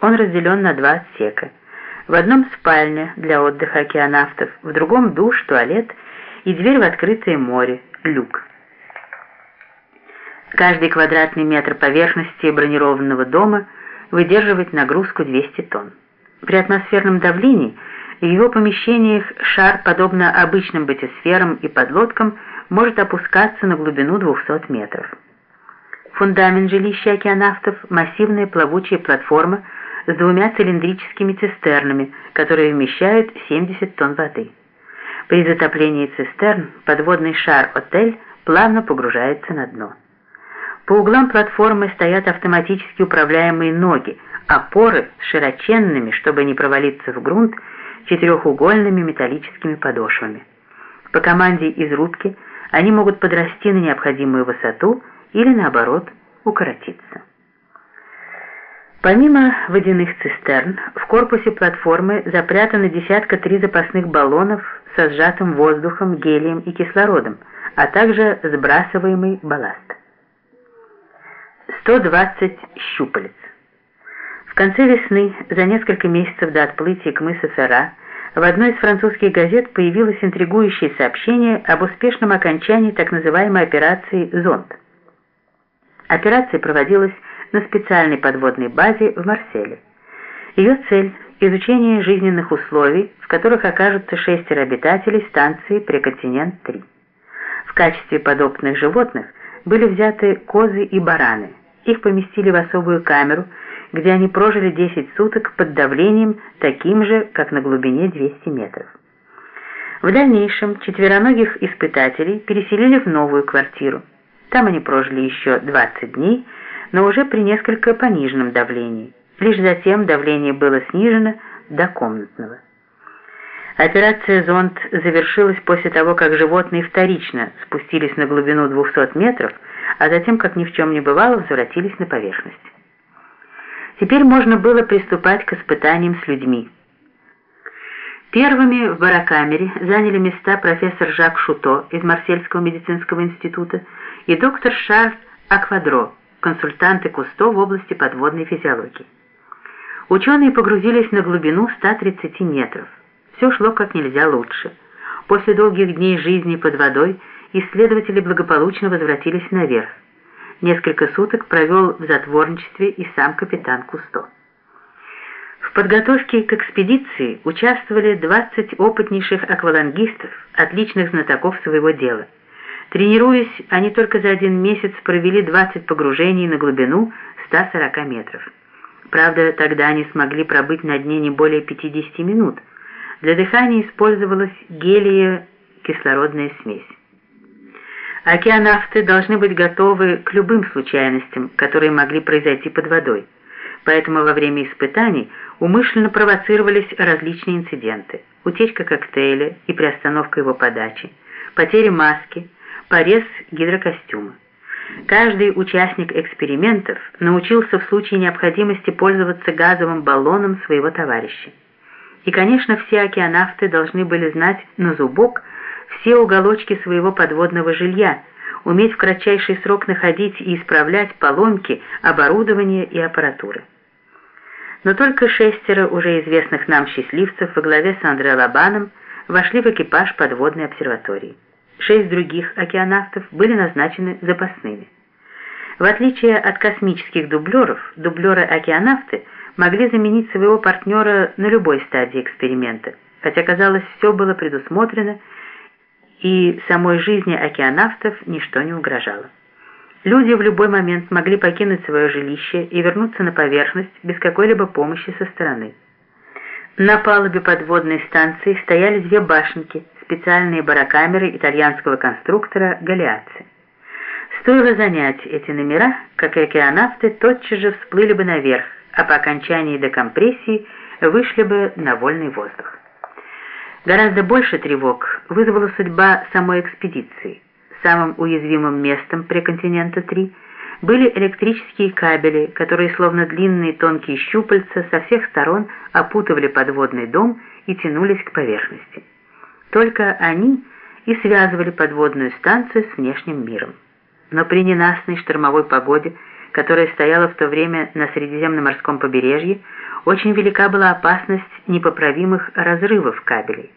Он разделен на два отсека. В одном спальня для отдыха океанавтов, в другом душ, туалет и дверь в открытое море, люк. Каждый квадратный метр поверхности бронированного дома выдерживает нагрузку 200 тонн. При атмосферном давлении в его помещениях шар, подобно обычным батисферам и подлодкам, может опускаться на глубину 200 метров. Фундамент жилища океанавтов – массивная плавучая платформа с двумя цилиндрическими цистернами, которые вмещают 70 тонн воды. При затоплении цистерн подводный шар-отель плавно погружается на дно. По углам платформы стоят автоматически управляемые ноги, опоры с широченными, чтобы не провалиться в грунт, четырехугольными металлическими подошвами. По команде из рубки они могут подрасти на необходимую высоту или, наоборот, укоротиться. Помимо водяных цистерн, в корпусе платформы запрятаны десятка три запасных баллонов со сжатым воздухом, гелием и кислородом, а также сбрасываемый балласт. 120 щупалец. В конце весны, за несколько месяцев до отплытия к мысу Фера, в одной из французских газет появилось интригующее сообщение об успешном окончании так называемой операции «Зонд». Операция проводилась на специальной подводной базе в Марселе. Ее цель – изучение жизненных условий, в которых окажутся шестеро обитателей станции Преконтинент-3. В качестве подопытных животных были взяты козы и бараны. Их поместили в особую камеру, где они прожили 10 суток под давлением таким же, как на глубине 200 метров. В дальнейшем четвероногих испытателей переселили в новую квартиру. Там они прожили еще 20 дней, но уже при несколько пониженном давлении. Лишь затем давление было снижено до комнатного. Операция «Зонд» завершилась после того, как животные вторично спустились на глубину 200 метров, а затем, как ни в чем не бывало, возвратились на поверхность. Теперь можно было приступать к испытаниям с людьми. Первыми в барокамере заняли места профессор Жак Шуто из Марсельского медицинского института и доктор Шарль Аквадро, консультанты Кусто в области подводной физиологии. Ученые погрузились на глубину 130 метров. Все шло как нельзя лучше. После долгих дней жизни под водой исследователи благополучно возвратились наверх. Несколько суток провел в затворничестве и сам капитан Кусто. В подготовке к экспедиции участвовали 20 опытнейших аквалангистов, отличных знатоков своего дела. Тренируясь, они только за один месяц провели 20 погружений на глубину 140 метров. Правда, тогда они смогли пробыть на дне не более 50 минут – для дыхания использовалась гелия-кислородная смесь. Океанавты должны быть готовы к любым случайностям, которые могли произойти под водой. Поэтому во время испытаний умышленно провоцировались различные инциденты. Утечка коктейля и приостановка его подачи, потеря маски, порез гидрокостюма. Каждый участник экспериментов научился в случае необходимости пользоваться газовым баллоном своего товарища. И, конечно, все океанавты должны были знать на зубок все уголочки своего подводного жилья, уметь в кратчайший срок находить и исправлять поломки оборудования и аппаратуры. Но только шестеро уже известных нам счастливцев во главе с Андре Лабаном вошли в экипаж подводной обсерватории. Шесть других океанавтов были назначены запасными. В отличие от космических дублеров, дублеры-океанавты – могли заменить своего партнера на любой стадии эксперимента, хотя, казалось, все было предусмотрено, и самой жизни океанавтов ничто не угрожало. Люди в любой момент могли покинуть свое жилище и вернуться на поверхность без какой-либо помощи со стороны. На палубе подводной станции стояли две башенки, специальные барокамеры итальянского конструктора «Галиаци». Стоило занять эти номера, как океанавты тотчас же всплыли бы наверх, а по окончании декомпрессии вышли бы на вольный воздух. Гораздо больше тревог вызвала судьба самой экспедиции. Самым уязвимым местом преконтинента-3 были электрические кабели, которые словно длинные тонкие щупальца со всех сторон опутывали подводный дом и тянулись к поверхности. Только они и связывали подводную станцию с внешним миром. Но при ненастной штормовой погоде которая стояла в то время на Средиземноморском побережье, очень велика была опасность непоправимых разрывов кабелей.